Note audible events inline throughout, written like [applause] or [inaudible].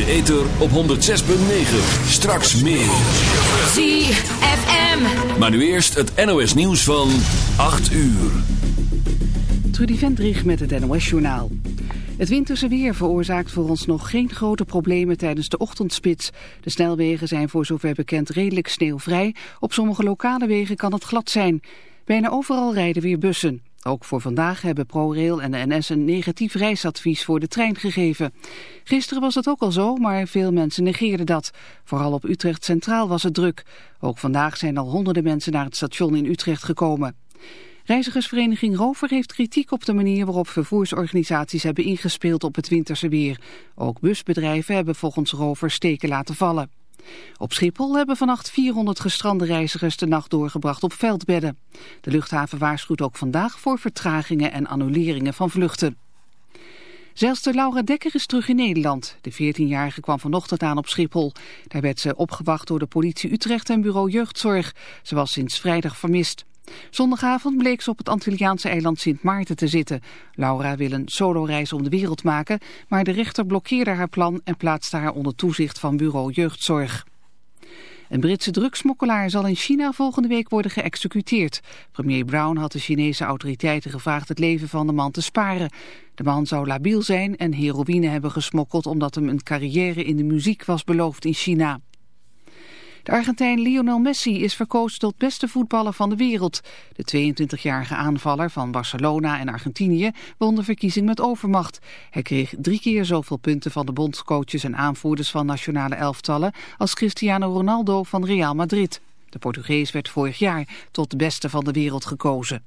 de ether op 106.9. Straks meer. ZFM. Maar nu eerst het NOS nieuws van 8 uur. Trudy Vendrich met het NOS-journaal. Het winterse weer veroorzaakt voor ons nog geen grote problemen tijdens de ochtendspits. De snelwegen zijn voor zover bekend redelijk sneeuwvrij. Op sommige lokale wegen kan het glad zijn. Bijna overal rijden weer bussen. Ook voor vandaag hebben ProRail en de NS een negatief reisadvies voor de trein gegeven. Gisteren was het ook al zo, maar veel mensen negeerden dat. Vooral op Utrecht Centraal was het druk. Ook vandaag zijn al honderden mensen naar het station in Utrecht gekomen. Reizigersvereniging Rover heeft kritiek op de manier waarop vervoersorganisaties hebben ingespeeld op het winterse weer. Ook busbedrijven hebben volgens Rover steken laten vallen. Op Schiphol hebben vannacht 400 gestrande reizigers de nacht doorgebracht op veldbedden. De luchthaven waarschuwt ook vandaag voor vertragingen en annuleringen van vluchten. Zelfs de Laura Dekker is terug in Nederland. De 14-jarige kwam vanochtend aan op Schiphol. Daar werd ze opgewacht door de politie Utrecht en bureau jeugdzorg. Ze was sinds vrijdag vermist. Zondagavond bleek ze op het Antilliaanse eiland Sint Maarten te zitten. Laura wil een soloreis om de wereld maken, maar de rechter blokkeerde haar plan en plaatste haar onder toezicht van bureau jeugdzorg. Een Britse drugsmokkelaar zal in China volgende week worden geëxecuteerd. Premier Brown had de Chinese autoriteiten gevraagd het leven van de man te sparen. De man zou labiel zijn en heroïne hebben gesmokkeld omdat hem een carrière in de muziek was beloofd in China. De Argentijn Lionel Messi is verkozen tot beste voetballer van de wereld. De 22-jarige aanvaller van Barcelona en Argentinië won de verkiezing met overmacht. Hij kreeg drie keer zoveel punten van de bondscoaches en aanvoerders van nationale elftallen als Cristiano Ronaldo van Real Madrid. De Portugees werd vorig jaar tot beste van de wereld gekozen.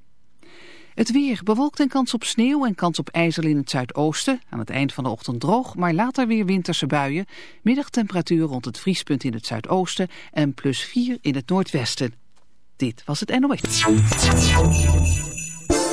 Het weer bewolkt en kans op sneeuw en kans op ijzel in het zuidoosten. Aan het eind van de ochtend droog, maar later weer winterse buien. Middagtemperatuur rond het vriespunt in het zuidoosten en plus 4 in het noordwesten. Dit was het NOS.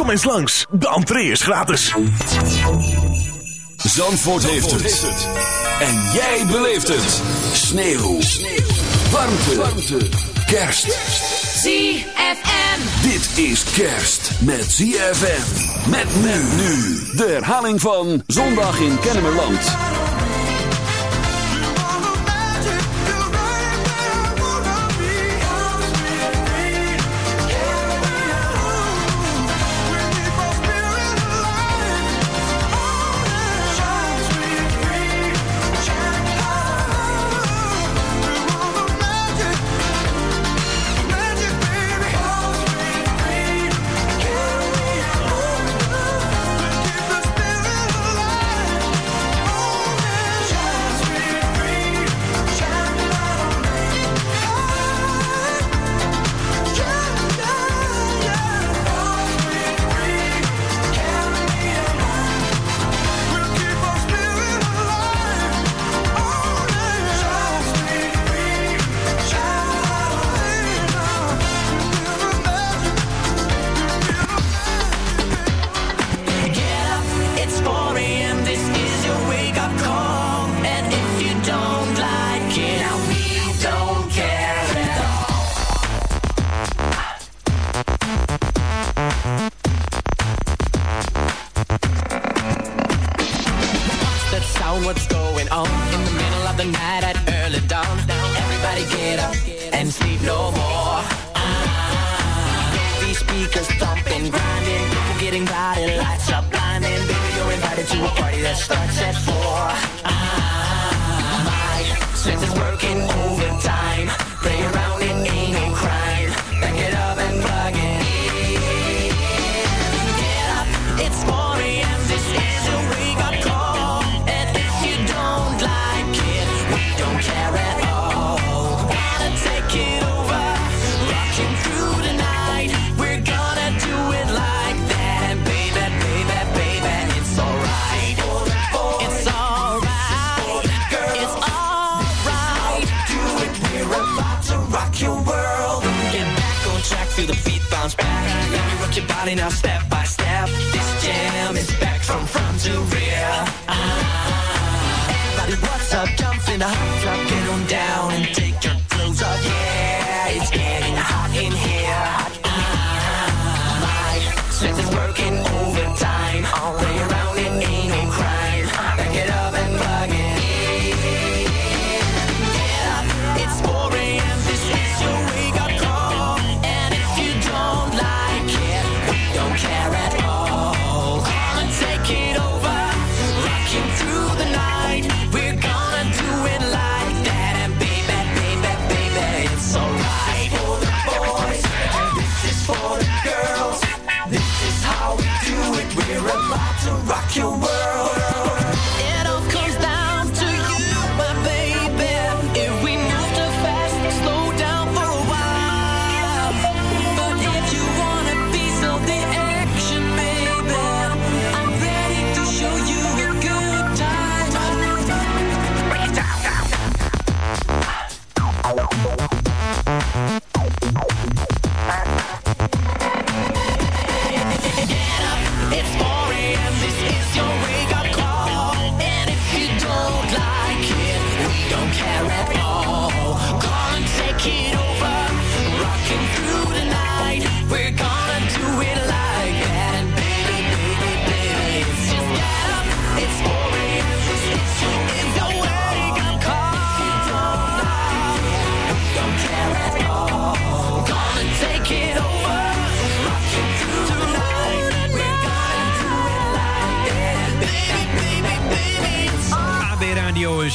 Kom eens langs, de entree is gratis. Zandvoort heeft het. En jij beleeft het. Sneeuw. Sneeuw. Warmte. Warmte. Kerst. ZFM. Dit is kerst met ZFM. Met men nu. De herhaling van Zondag in Kennemerland. now stand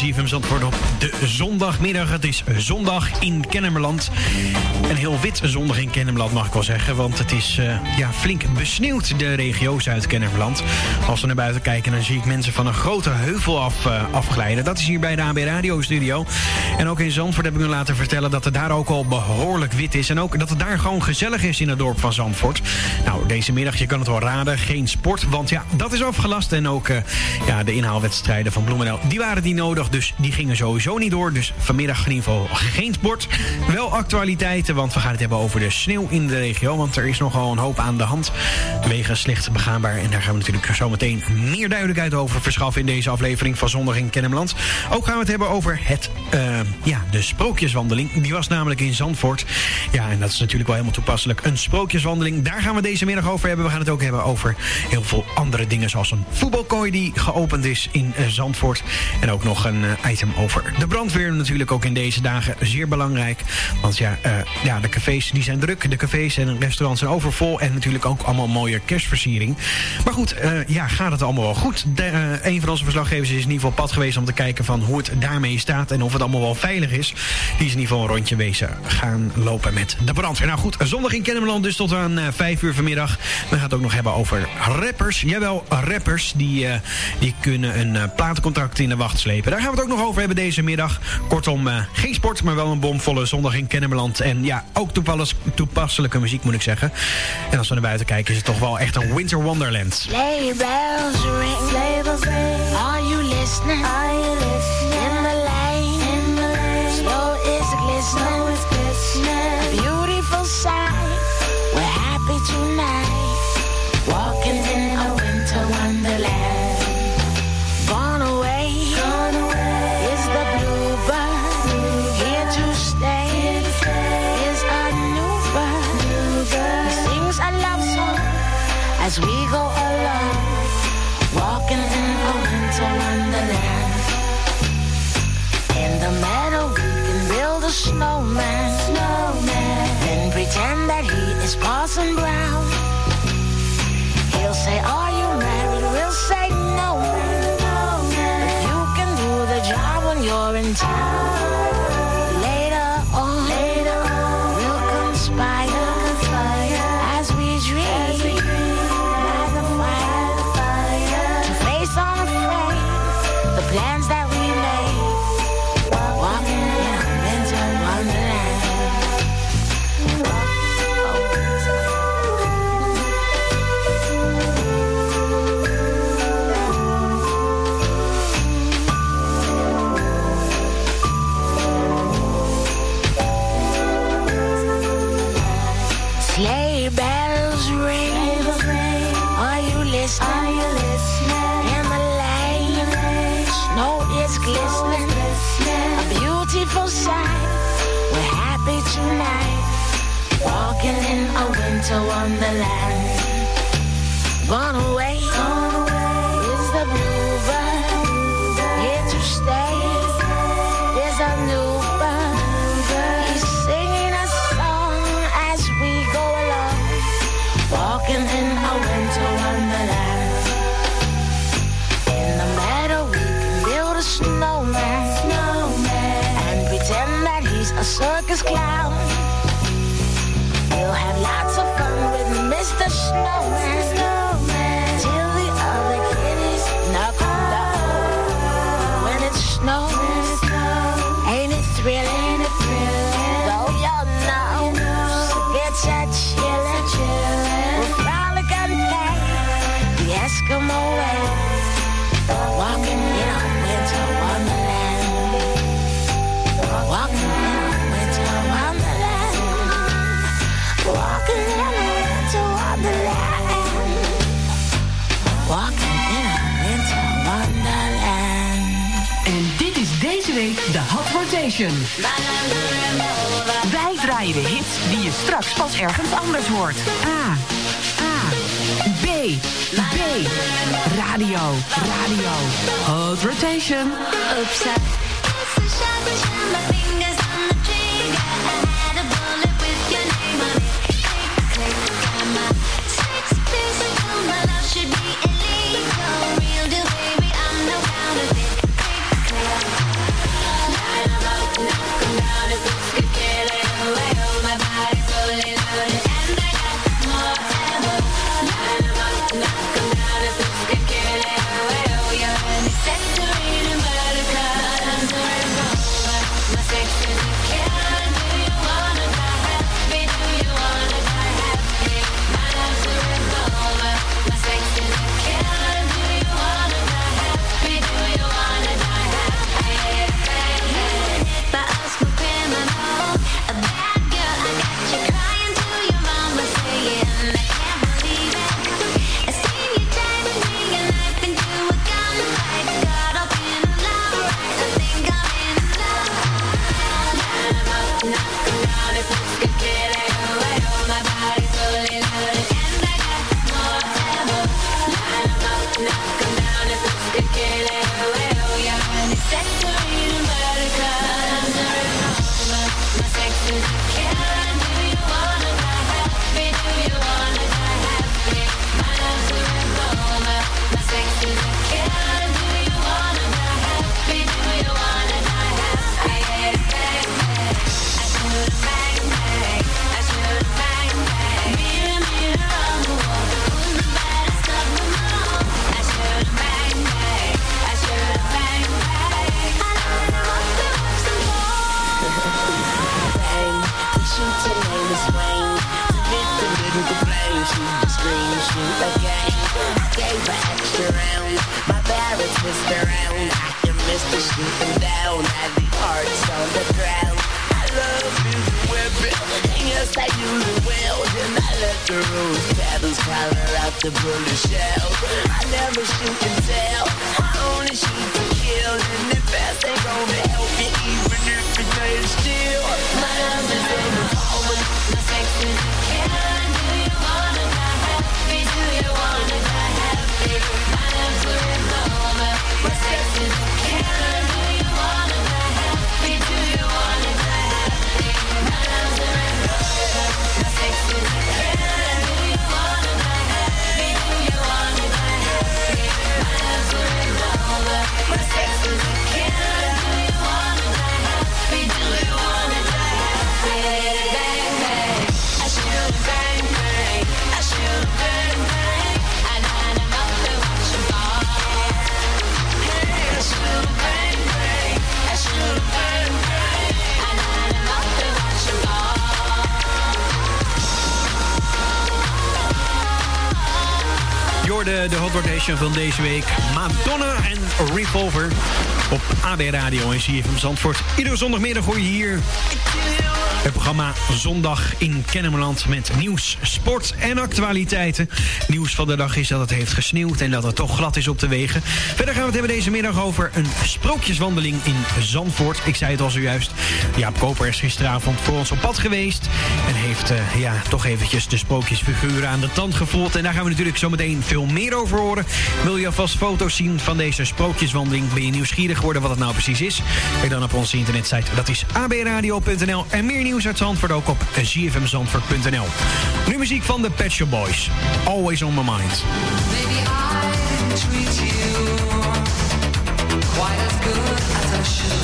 ZFM Zandvoort op de zondagmiddag. Het is zondag in Kennemerland. Een heel wit zondag in Kennemerland mag ik wel zeggen. Want het is eh, ja, flink besneeuwd, de regio Zuid-Kennemerland. Als we naar buiten kijken, dan zie ik mensen van een grote heuvel af, eh, afglijden. Dat is hier bij de AB Radio Studio. En ook in Zandvoort heb ik me laten vertellen dat het daar ook al behoorlijk wit is. En ook dat het daar gewoon gezellig is in het dorp van Zandvoort. Nou, deze middag, je kan het wel raden, geen sport. Want ja, dat is afgelast. En ook eh, ja, de inhaalwedstrijden van Bloemendaal, die waren niet nodig. Dus die gingen sowieso niet door. Dus vanmiddag in ieder geval geen sport. Wel actualiteiten, want we gaan het hebben over de sneeuw in de regio. Want er is nogal een hoop aan de hand. Wegen slecht begaanbaar. En daar gaan we natuurlijk zo meteen meer duidelijkheid over verschaffen in deze aflevering van Zondag in Kennemerland. Ook gaan we het hebben over het, eh, ja, de sprookjeswandeling. Die was namelijk in Zandvoort. Ja, en dat is natuurlijk wel helemaal toepasselijk. Een sprookjeswandeling, daar gaan we deze middag over hebben. We gaan het ook hebben over heel veel andere dingen. Zoals een voetbalkooi die geopend is in eh, Zandvoort. En ook nog een item over de brandweer. Natuurlijk ook in deze dagen zeer belangrijk. Want ja, eh, ja, de cafés die zijn druk. De cafés en restaurants zijn overvol. En natuurlijk ook allemaal mooie kerstversiering. Maar goed, eh, ja, gaat het allemaal wel goed? De, eh, een van onze verslaggevers is in ieder geval pad geweest om te kijken van hoe het daarmee staat. En of het allemaal wel veilig is. Die is in ieder geval een rondje wezen gaan lopen met de brandweer. Nou goed, zondag in Kennemerland dus tot aan eh, 5 uur vanmiddag. We gaan het ook nog hebben over rappers. Jawel, rappers die, eh, die kunnen een eh, platencontract in de wacht slepen. Daar gaan we het ook nog over hebben deze middag. Kortom, eh, geen sport, maar wel een bomvolle zondag in Kennemerland. En ja, ook toepasselijke, muziek moet ik zeggen. En als we naar buiten kijken is het toch wel echt een winter wonderland. Sleigh bells ring, sleigh bells ring. Are you listening? Are you listening? In the lane, in the lane. Snow is glistening, snow is glistening. Beautiful sight. We're happy tonight. snowman, snowman. Then pretend that he is Parson Brown. He'll say, Are you winter wonderland. Gone away, Gone away is the bluebird. Here to stay is a new. He's singing a song as we go along, walking in a winter wonderland. In the meadow we can build a snowman, snowman. and pretend that he's a circus clown. the snowman. Wij draaien de hits die je straks pas ergens anders hoort. A. A. B. B. Radio. Radio. Hot Rotation. Upside. Van deze week. Madonna en Revolver op AB Radio en CFM Zandvoort. Iedere zondagmiddag hoor je hier het programma Zondag in Kennemerland met nieuws, sport en actualiteiten. Nieuws van de dag is dat het heeft gesneeuwd en dat het toch glad is op de wegen. Verder gaan we het hebben deze middag over een sprookjeswandeling in Zandvoort. Ik zei het al zojuist. Jaap Koper is gisteravond voor ons op pad geweest. En heeft uh, ja, toch eventjes de sprookjesfiguren aan de tand gevoeld. En daar gaan we natuurlijk zo meteen veel meer over horen. Wil je alvast foto's zien van deze sprookjeswandeling? Ben je nieuwsgierig geworden wat het nou precies is? Kijk dan op onze internetsite. Dat is abradio.nl. En meer nieuws uit Zandvoort ook op zfmzandvoort.nl. Nu muziek van de Pet Shop Boys. Always on my mind. Maybe I treat you quite as good as I should.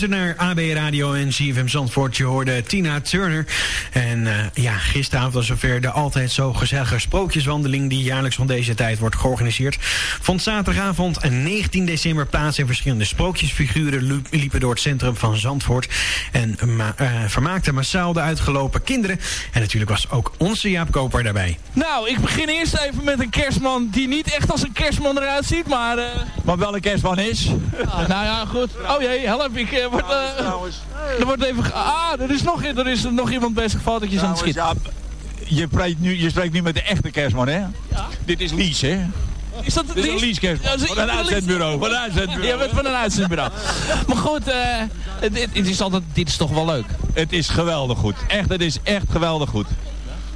Luistert naar AB Radio en CFM Zandvoort. Je hoorde Tina Turner. En uh, ja, gisteravond was zover de altijd zo gezellige sprookjeswandeling... die jaarlijks van deze tijd wordt georganiseerd. Vond zaterdagavond 19 december plaats... en verschillende sprookjesfiguren liepen door het centrum van Zandvoort... en ma uh, vermaakten massaal de uitgelopen kinderen. En natuurlijk was ook onze Jaap Koper daarbij. Nou, ik begin eerst even met een kerstman... die niet echt als een kerstman eruit ziet, maar... Uh... Maar wel een kerstman is. Ah, nou ja, goed. Oh jee, help. Ik uh, word... Uh, er wordt even... Ah, er is nog, er is nog iemand bezig fotootjes aan het schieten. Ja, je, spreekt nu, je spreekt nu met de echte kerstman, hè? Ja. Dit is Lies, hè? Is dat Dit is een Lies kerstman. Ja, van een uitzendbureau. Van een uitzendbureau. Ja, bent van een uitzendbureau. maar goed, uh, dit, dit, is altijd, dit is toch wel leuk. Het is geweldig goed. Echt, het is echt geweldig goed.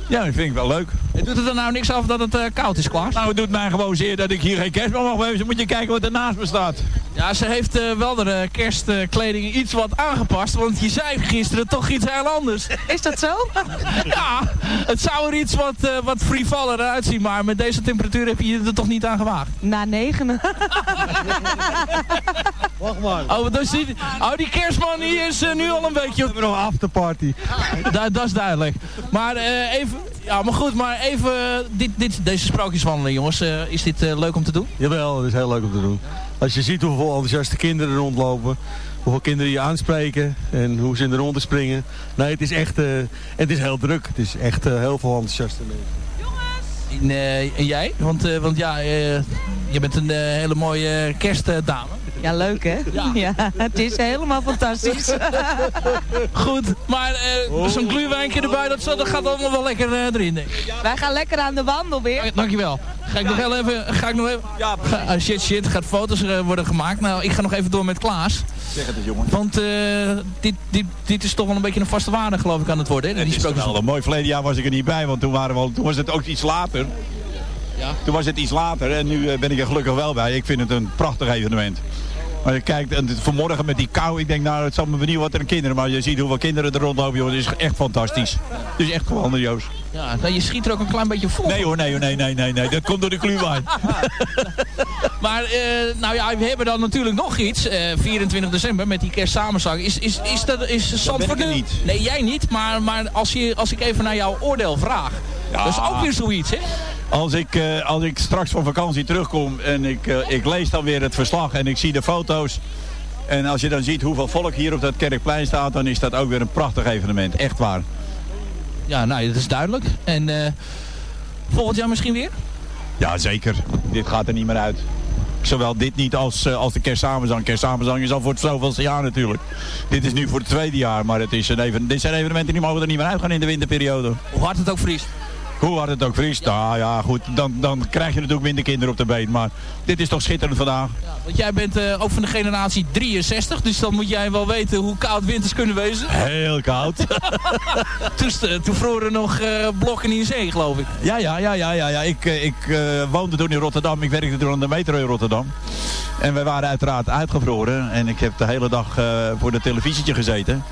Ja, dat vind ik wel leuk. Doet het er nou niks af dat het uh, koud is, Klaas? Nou, het doet mij gewoon zeer dat ik hier geen kerstman mag hebben. Dus moet je kijken wat er naast me staat. Ja, ze heeft uh, wel de uh, kerstkleding iets wat aangepast. Want je zei gisteren toch iets heel anders. Is dat zo? [laughs] ja, het zou er iets wat, wat frivoller uitzien. Maar met deze temperatuur heb je je er toch niet aan gewaagd? Na negenen. [laughs] Wacht maar. Oh, dus die, oh, die kerstman die is nu al een beetje... We hebben nog afterparty. [laughs] Da, dat is duidelijk. Maar even... Ja, maar goed, maar even dit, dit, deze sprookjeswandeling, jongens. Uh, is dit uh, leuk om te doen? Jawel, het is heel leuk om te doen. Als je ziet hoeveel enthousiaste kinderen er rondlopen, hoeveel kinderen je aanspreken en hoe ze in de ronde springen. Nee, het is echt, uh, het is heel druk. Het is echt heel veel enthousiaste mensen. En, en jij? Want, want ja, je bent een hele mooie kerstdame. Ja, leuk hè? Ja. [laughs] ja. het is helemaal fantastisch. [laughs] Goed, maar uh, zo'n gluwijntje erbij, dat, dat gaat allemaal wel lekker uh, erin. Denk ik. Wij gaan lekker aan de wandel weer. Dankjewel. Ga ik nog heel even... Ga ik nog even ja, ga, uh, shit, shit, gaat foto's worden gemaakt. Nou, ik ga nog even door met Klaas. Zeg het eens, jongen. Want dit, dit, dit is toch wel een beetje een vaste waarde, geloof ik, aan het worden. Hè? Het is wel een mooi verleden jaar was ik er niet bij, want toen, waren we, toen was het ook iets later. Ja. Toen was het iets later en nu ben ik er gelukkig wel bij. Ik vind het een prachtig evenement. Maar je kijkt, en vanmorgen met die kou, ik denk nou, het zal me benieuwd wat er een kinderen. Maar je ziet hoeveel kinderen er rondlopen, joh. Het is echt fantastisch. Het is echt geweldig, Joost. Ja, nou, je schiet er ook een klein beetje vol. Nee hoor, nee hoor, nee, nee, nee, nee. Dat komt door de kluwijn. [laughs] maar, uh, nou ja, we hebben dan natuurlijk nog iets. Uh, 24 december met die kerstsamenzang. Is, is, is dat, is Zandvoort nu? niet. Nee, jij niet. Maar, maar als, je, als ik even naar jouw oordeel vraag. Ja. Dat is ook weer zoiets, hè? Als ik, uh, als ik straks van vakantie terugkom en ik, ik lees dan weer het verslag en ik zie de foto's. En als je dan ziet hoeveel volk hier op dat kerkplein staat, dan is dat ook weer een prachtig evenement. Echt waar. Ja, nou, dat is duidelijk. En uh, volgend jaar misschien weer? Ja, zeker. Dit gaat er niet meer uit. Zowel dit niet als, als de kerstsamenzang. Kerstsamenzang is al voor het zoveelste jaar natuurlijk. Dit is nu voor het tweede jaar, maar het is een even, dit zijn evenementen die mogen er niet meer uitgaan in de winterperiode. Hoe hard het ook vriest. Hoe hard het ook vriest. Ja. Nou ja, goed, dan, dan krijg je natuurlijk minder kinderen op de been. Maar dit is toch schitterend vandaag. Ja, want jij bent uh, ook van de generatie 63. Dus dan moet jij wel weten hoe koud winters kunnen wezen. Heel koud. [laughs] toen, uh, toen vroren nog uh, blokken in zee, geloof ik. Ja, ja, ja. ja, ja, ja. Ik, ik woonde toen in Rotterdam. Ik werkte toen aan de metro in Rotterdam. En wij waren uiteraard uitgevroren. En ik heb de hele dag voor de televisietje gezeten.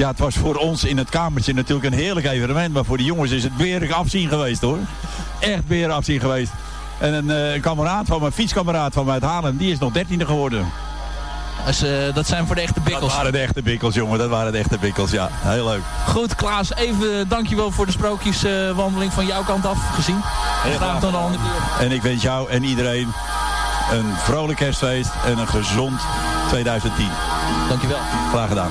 Ja, het was voor ons in het kamertje natuurlijk een heerlijk evenement. Maar voor de jongens is het berig afzien geweest hoor. Echt berig afzien geweest. En een uh, kameraad van mijn fietskameraad van mij uit Haarlem, die is nog dertiende geworden. Dus, uh, dat zijn voor de echte bikkels. Dat waren de echte bikkels, jongen. Dat waren de echte bikkels, ja. Heel leuk. Goed, Klaas. Even dankjewel voor de sprookjeswandeling uh, van jouw kant af gezien. Heel graag andere keer. En ik wens jou en iedereen een vrolijk kerstfeest en een gezond 2010. Dankjewel. Graag gedaan.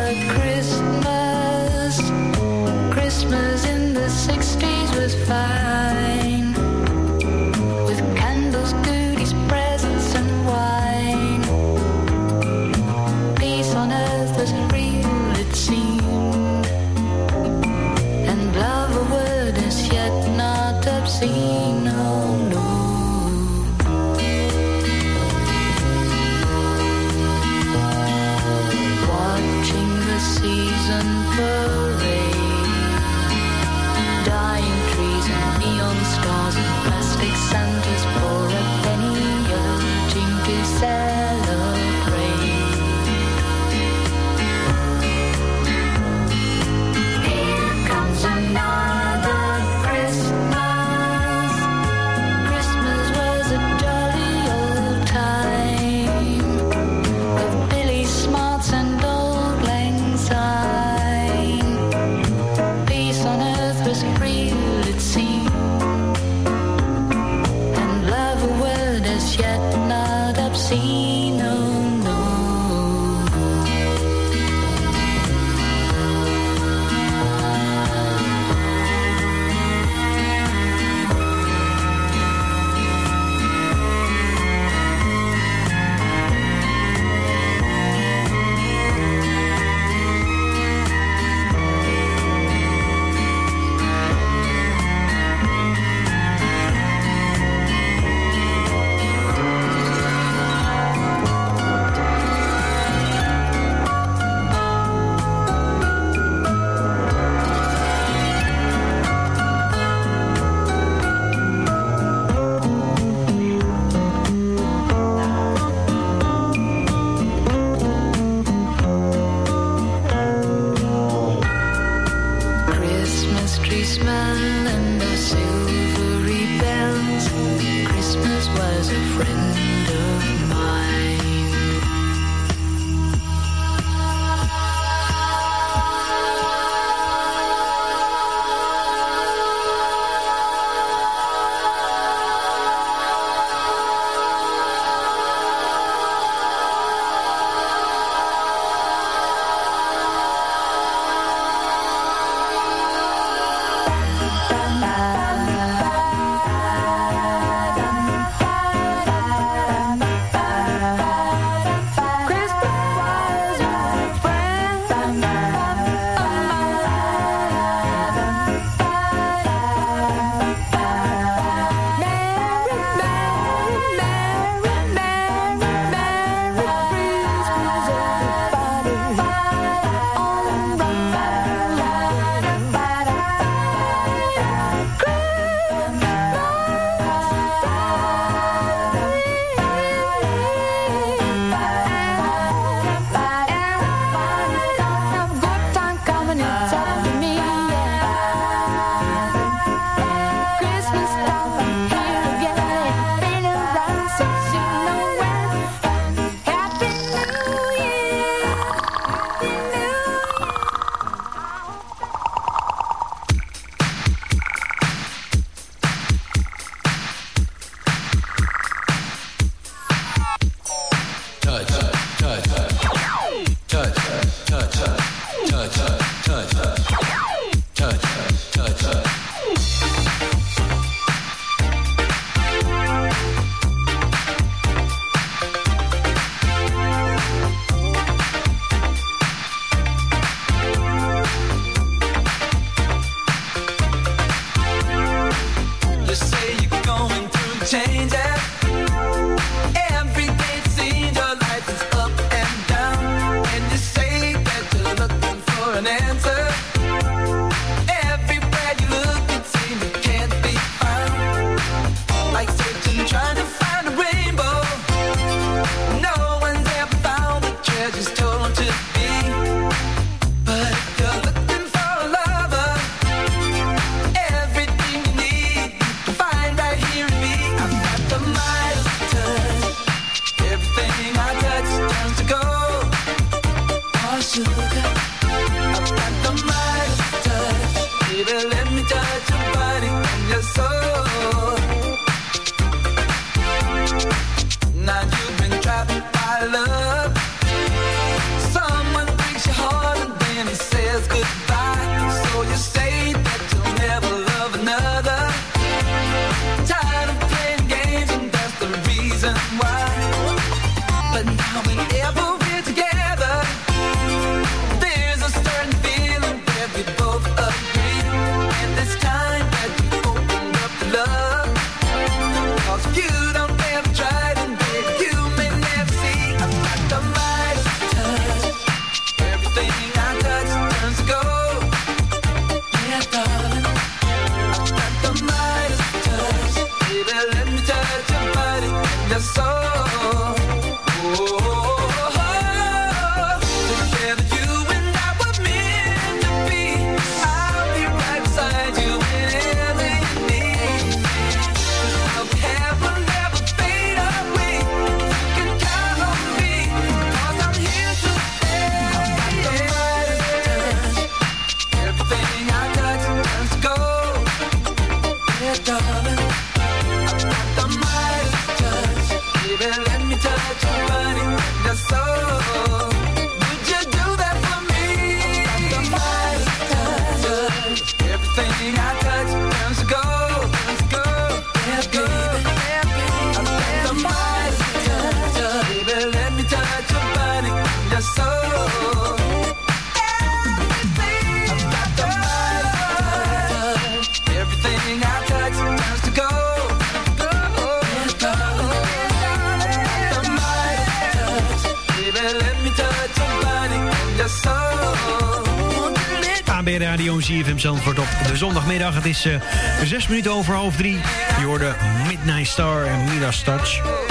CFM Zandvoort op de zondagmiddag. Het is eh, zes minuten over half drie. Je hoorde Midnight Star en Midas Touch.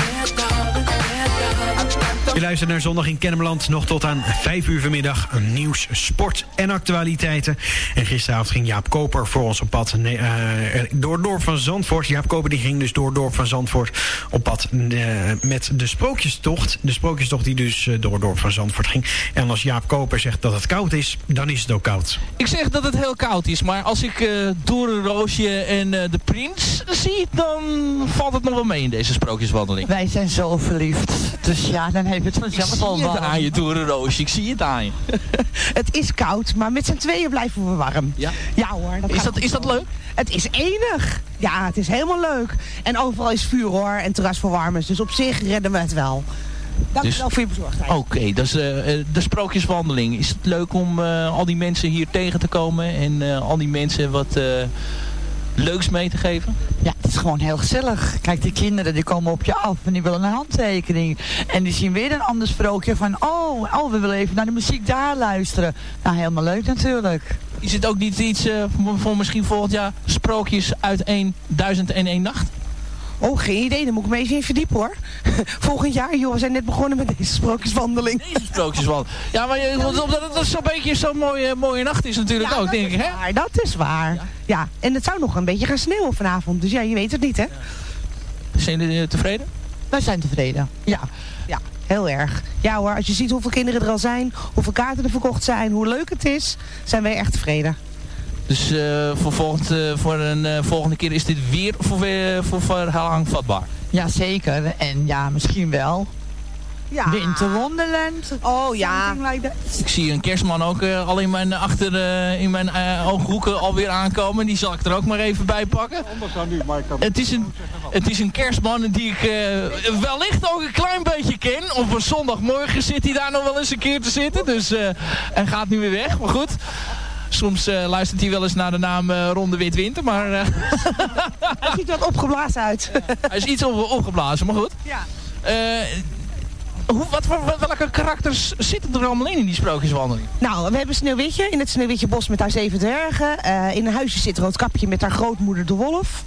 Je luistert naar Zondag in Kennemerland. Nog tot aan 5 uur vanmiddag nieuws, sport en actualiteiten. En gisteravond ging Jaap Koper voor ons op pad nee, eh, door het dorp van Zandvoort. Jaap Koper die ging dus door het dorp van Zandvoort op pad eh, met de sprookjestocht. De sprookjestocht die dus eh, door het dorp van Zandvoort ging. En als Jaap Koper zegt dat het koud is, dan is het ook koud. Ik zeg dat het heel koud is, maar als ik eh Doornroosje en eh, de Prins zie, dan valt het nog wel mee in deze sprookjeswandeling. Wij zijn zo verliefd. Dus ja, dan heeft het Ik zie het aan je ik zie het aan je. Het is koud, maar met z'n tweeën blijven we warm. Ja? Ja hoor. Dat Is dat, is dat leuk? Het is enig. Ja, het is helemaal leuk. En overal is vuur hoor en terrasverwarmers. Dus op zich redden we het wel. Dank Dus- wel voor je bezorgdheid. Oké, dat is eh, eh, de sprookjeswandeling. Is het leuk om eh, al die mensen hier tegen te komen en eh, al die mensen wat eh, leuks mee te geven? Ja, het is gewoon heel gezellig. Kijk, die kinderen die komen op je af en die willen een handtekening. En die zien weer een ander sprookje van, oh, oh, we willen even naar de muziek daar luisteren. Nou, helemaal leuk natuurlijk. Is het ook niet iets voor, voor misschien volgend jaar sprookjes uit 1001 nacht? Oh, geen idee. Dan moet ik me even in verdiepen hoor. [laughs] Volgend jaar, joh, we zijn net begonnen met deze sprookjeswandeling. Deze sprookjeswandeling. Ja, maar je, omdat het zo'n beetje zo'n mooie, mooie nacht is natuurlijk Ja, ook, denk ik, hè? waar, dat is waar. Ja. en het zou nog een beetje gaan sneeuwen vanavond. Dus ja, je weet het niet, hè? Zijn jullie eh, tevreden? Wij zijn tevreden. Ja, ja, heel erg. Ja hoor, als je ziet hoeveel kinderen er al zijn, hoeveel kaarten er verkocht zijn, hoe leuk het is, zijn wij echt tevreden. Dus eh, voor, volgend, eh, voor een eh, volgende keer is dit weer voor, weer- voor verhaal vatbaar. Ja, zeker. En ja, misschien wel. Ja. Winter Wonderland. Oh ja. Like. Ik zie een kerstman ook eh, al in mijn, achter, eh, in mijn eh, ooghoeken alweer aankomen. Die zal ik er ook maar even bij pakken. Het is een, het is een kerstman die ik eh, wellicht ook een klein beetje ken. Op een zondagmorgen zit hij daar nog wel eens een keer te zitten. Dus eh hij gaat nu weer weg. Maar goed. Soms eh, luistert hij wel eens naar de naam eh, Ronde Wit Winter. Maar eh, [laughs] Hij ziet er wat opgeblazen uit. hij is iets op, opgeblazen. Maar goed. Ja. Hoe, wat, voor- welke karakters zitten er allemaal in in die sprookjeswandeling? Nou, we hebben Sneeuwwitje in het Sneeuwwitje bos met haar zeven dwergen. In een huisje zit Roodkapje met haar grootmoeder de wolf.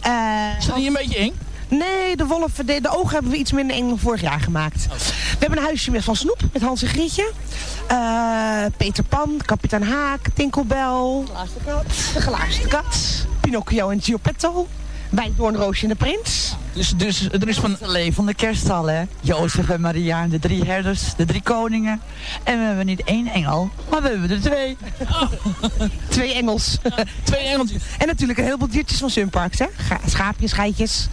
Eh, Is dat niet een beetje eng? Nee, de wolf, de, de ogen hebben we iets minder eng dan vorig jaar gemaakt. We hebben een huisje met Van Snoep, met Hans en Grietje. Eh, Peter Pan, Kapitein Haak, Tinkelbel. De Gelaarste Kat. Pinocchio en Giopetto. Bij Doornroosje en de Prins. Dus, dus er is van... Het levende kerststal, hè. Jozef en Maria de drie herders, de drie koningen. En we hebben niet één engel, maar we hebben er twee. [laughs] Twee engels. [laughs] Twee engeltjes. En natuurlijk een heleboel diertjes van Sunparks, hè. Schaapjes, geitjes.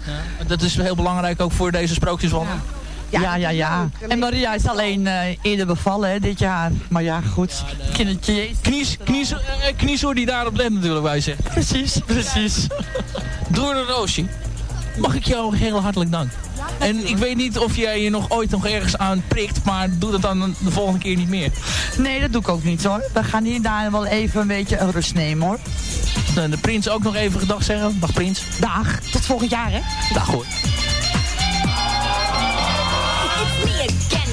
Dat is heel belangrijk ook voor deze sprookjeswandeling. Ja, ja, ja. En Maria is alleen eh, eerder bevallen hè, dit jaar. Maar ja, goed. Kindertje. Knies, knies, eh, kniesoor die daarop let natuurlijk, wij zeggen. Precies, precies. Door de roosje. Mag ik jou heel hartelijk dank. En ik weet niet of jij je nog ooit nog ergens aan prikt, maar doe dat dan de volgende keer niet meer. Nee, dat doe ik ook niet hoor. We gaan hier daar wel even een beetje een rust nemen hoor. Eh, De prins ook nog even gedag zeggen. Dag prins. Dag. Tot volgend jaar, hè. Dag hoor.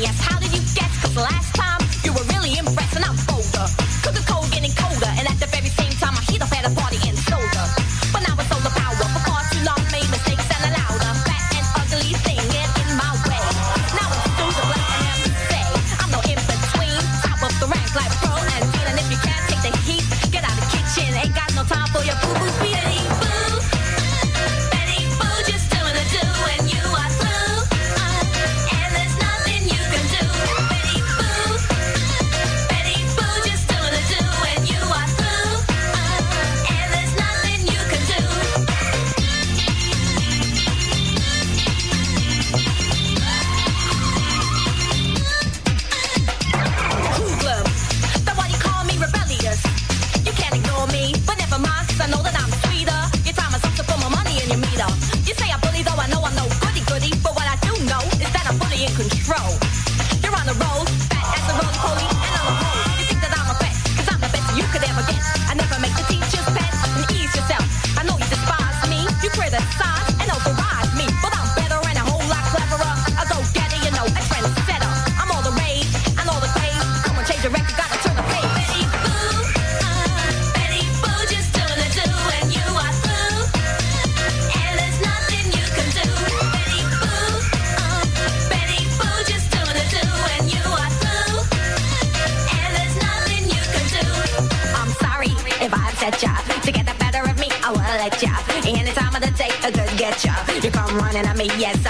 Yes. How did you guess? Cause last time me, yes,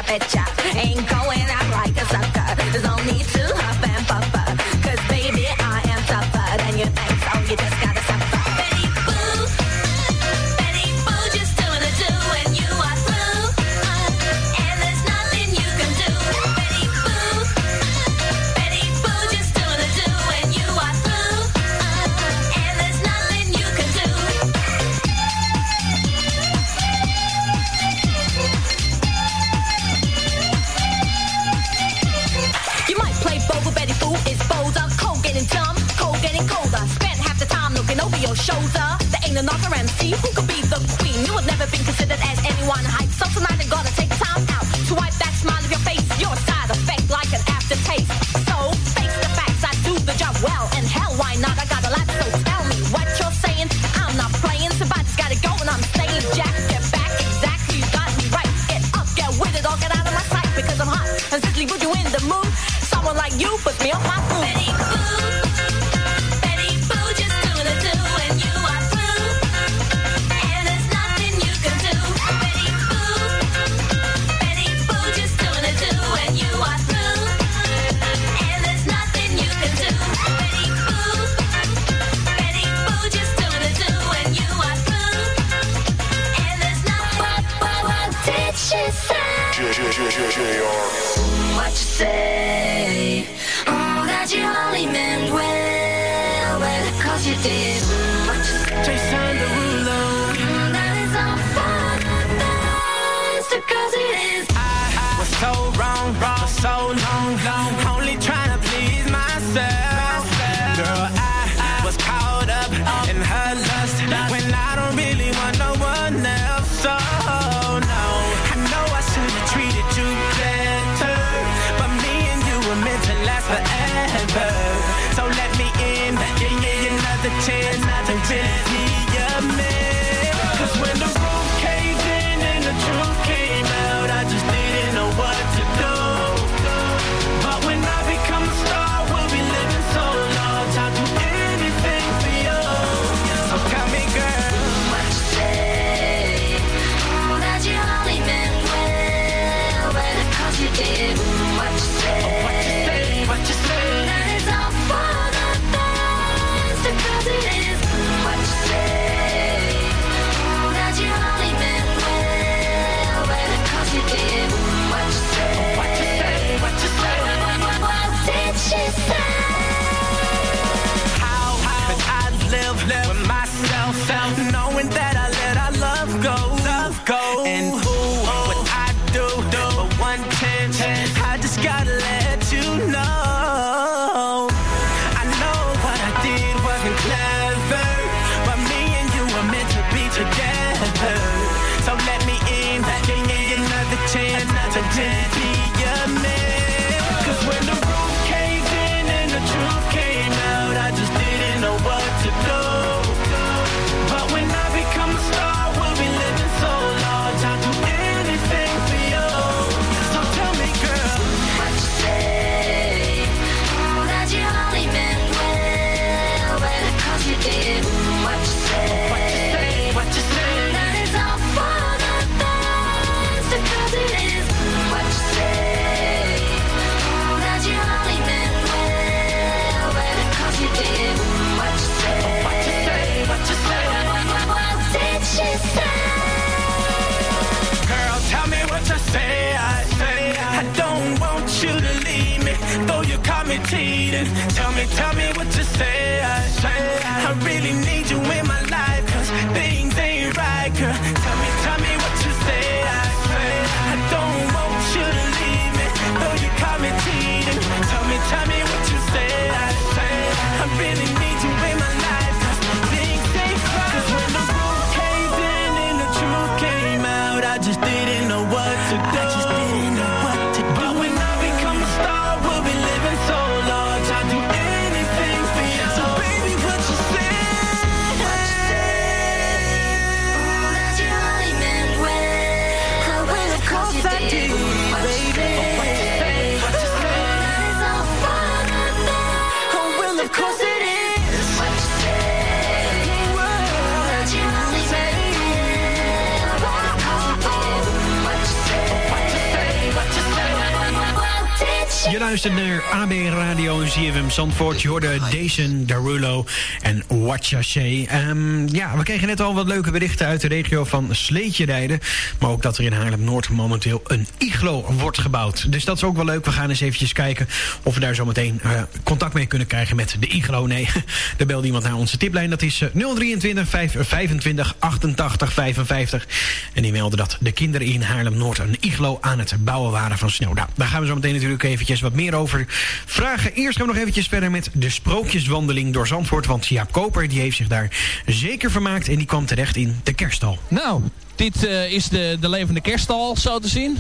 luistert naar AB Radio en ZFM Zandvoort. Je hoorde Jason Derulo en Watcha Say. Ehm, ja, we kregen net al wat leuke berichten uit de regio van sleetje rijden. Maar ook dat er in Haarlem-Noord momenteel een iglo wordt gebouwd. Dus dat is ook wel leuk. We gaan eens eventjes kijken of we daar zo meteen eh, contact mee kunnen krijgen met de iglo. Nee, [laughs] er belde iemand naar onze tiplijn. Dat is eh, 023 525 88 55. En die meldde dat de kinderen in Haarlem-Noord een iglo aan het bouwen waren van sneeuw. Nou, daar gaan we zo meteen natuurlijk eventjes wat meer over vragen. Eerst gaan we nog eventjes verder met de sprookjeswandeling door Zandvoort. Want Jaap Koper die heeft zich daar zeker vermaakt. En die kwam terecht in de kerststal. Nou, dit eh, is de, de levende kerststal, zo te zien.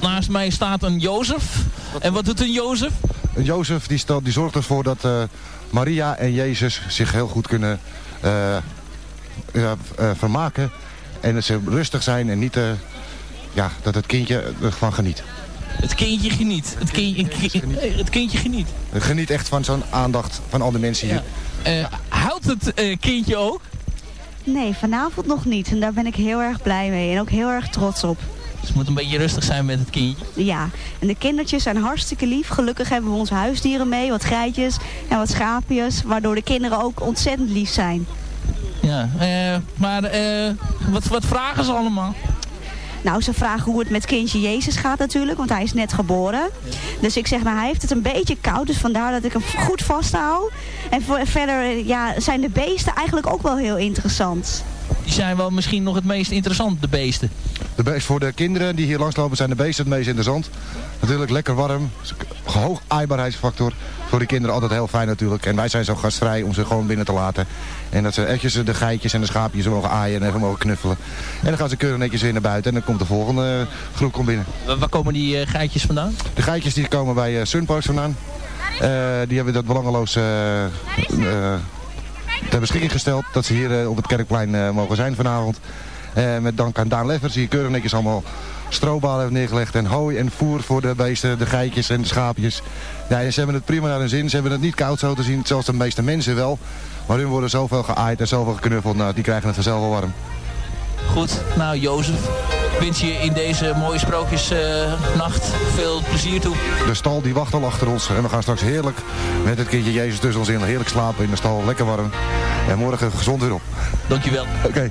Naast mij staat een Jozef. En wat doet een Jozef? Jozef die, stelt, die zorgt ervoor dat eh, Maria en Jezus zich heel goed kunnen eh, ja, eh, vermaken. En dat ze rustig zijn en niet eh, ja, dat het kindje ervan geniet. Het kindje geniet. Het, kindje, het kindje geniet. Het geniet echt van zo'n aandacht van al de mensen hier. Eh, houdt het eh, kindje ook? Nee, vanavond nog niet. En daar ben ik heel erg blij mee. En ook heel erg trots op. Dus het moet een beetje rustig zijn met het kindje. Ja, en de kindertjes zijn hartstikke lief. Gelukkig hebben we onze huisdieren mee. Wat geitjes en wat schaapjes. Waardoor de kinderen ook ontzettend lief zijn. Ja, eh, maar eh, wat, wat vragen ze allemaal? Nou, ze vragen hoe het met kindje Jezus gaat natuurlijk, want hij is net geboren. Dus ik zeg, nou, hij heeft het een beetje koud, dus vandaar dat ik hem goed vasthoud. En voor, verder ja, zijn de beesten eigenlijk ook wel heel interessant. Die zijn wel misschien nog het meest interessant, de beesten. De beest voor de kinderen die hier langslopen zijn de beesten het meest interessant. Natuurlijk lekker warm, hoog aaibaarheidsfactor. Voor de kinderen altijd heel fijn natuurlijk. En wij zijn zo gastvrij om ze gewoon binnen te laten. En dat ze eventjes de geitjes en de schaapjes mogen aaien en even mogen knuffelen. En dan gaan ze keurig netjes weer naar buiten en dan komt de volgende groep komt binnen. Waar komen die eh, geitjes vandaan? De geitjes die komen bij uh, Sunparks vandaan. Eh, die hebben dat belangeloos eh, eh, ter beschikking gesteld. Dat ze hier eh, op het Kerkplein eh, mogen zijn vanavond. Eh, met dank aan Daan Leffers die keurig netjes allemaal strobalen heeft neergelegd. En hooi en voer voor de beesten, de geitjes en de schaapjes. Ja, en ze hebben het prima naar hun zin. Ze hebben het niet koud zo te zien, zoals de meeste mensen wel. Maar hun worden zoveel geaaid en zoveel geknuffeld. Nou, die krijgen het vanzelf wel warm. Goed, nou Jozef, wens je in deze mooie sprookjesnacht veel plezier toe. De stal die wacht al achter ons. En we gaan straks heerlijk met het kindje Jezus tussen ons in. Heerlijk slapen in de stal, lekker warm. En morgen gezond weer op. Dankjewel. Oké.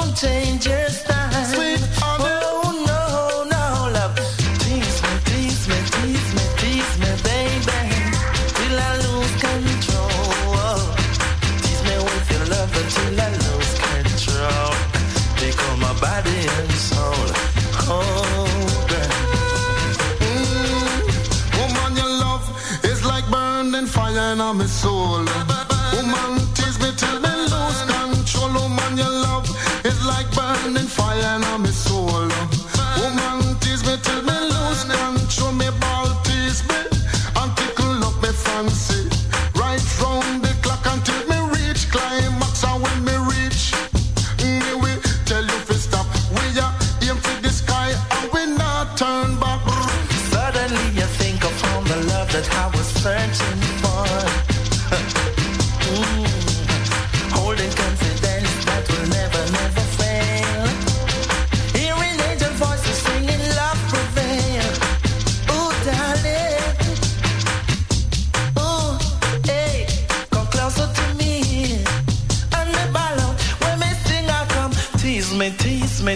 don't change your style.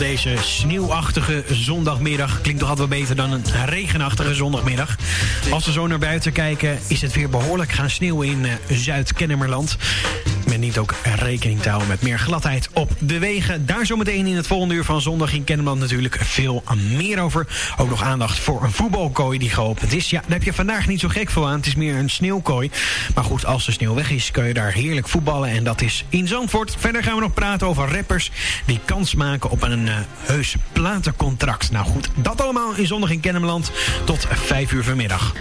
Deze sneeuwachtige zondagmiddag. Klinkt toch altijd wel beter dan een regenachtige zondagmiddag. Als we zo naar buiten kijken, is het weer behoorlijk gaan sneeuwen in eh, Zuid-Kennemerland. Dient ook rekening te houden met meer gladheid op de wegen. Daar zometeen in het volgende uur van Zondag in Kennemerland natuurlijk veel meer over. Ook nog aandacht voor een voetbalkooi die geopend is. Ja, daar heb je vandaag niet zo gek veel aan. Het is meer een sneeuwkooi. Maar goed, als de sneeuw weg is, kun je daar heerlijk voetballen. En dat is in Zandvoort. Verder gaan we nog praten over rappers die kans maken op een eh, heus platencontract. Nou goed, dat allemaal in Zondag in Kennemerland tot 5 uur vanmiddag.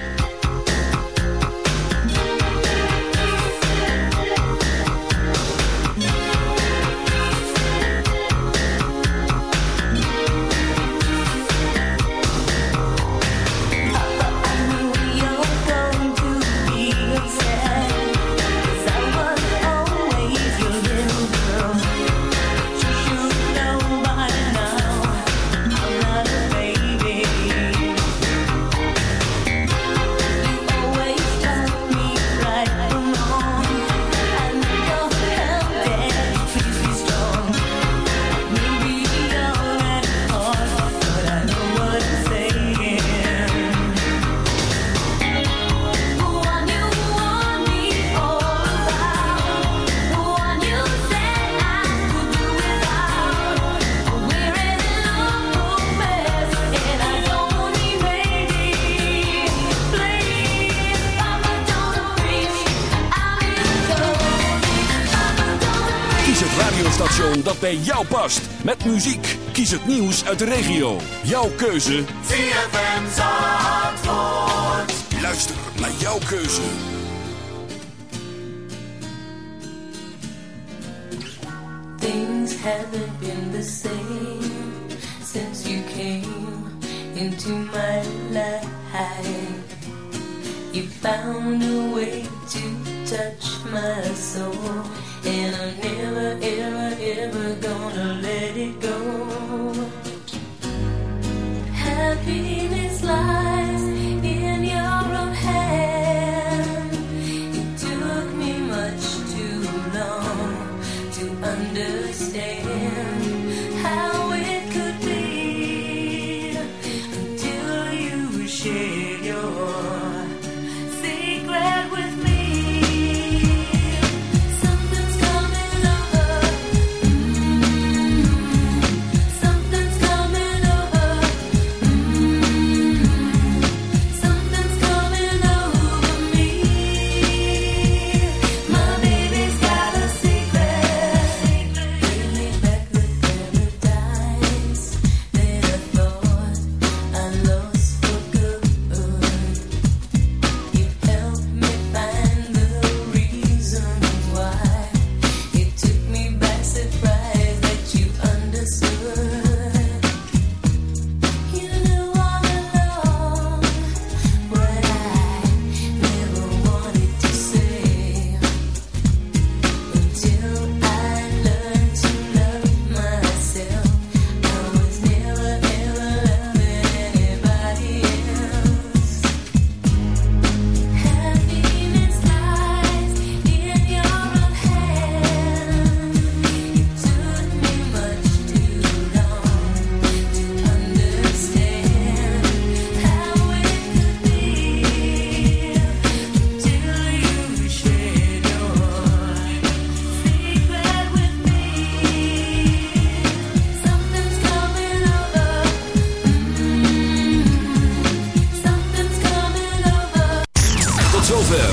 Met muziek. Kies het nieuws uit de regio. Jouw keuze. ZFM Zandvoort. Luister naar jouw keuze. Things haven't been the same since you came into my life. You found a way